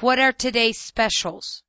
What are today's specials?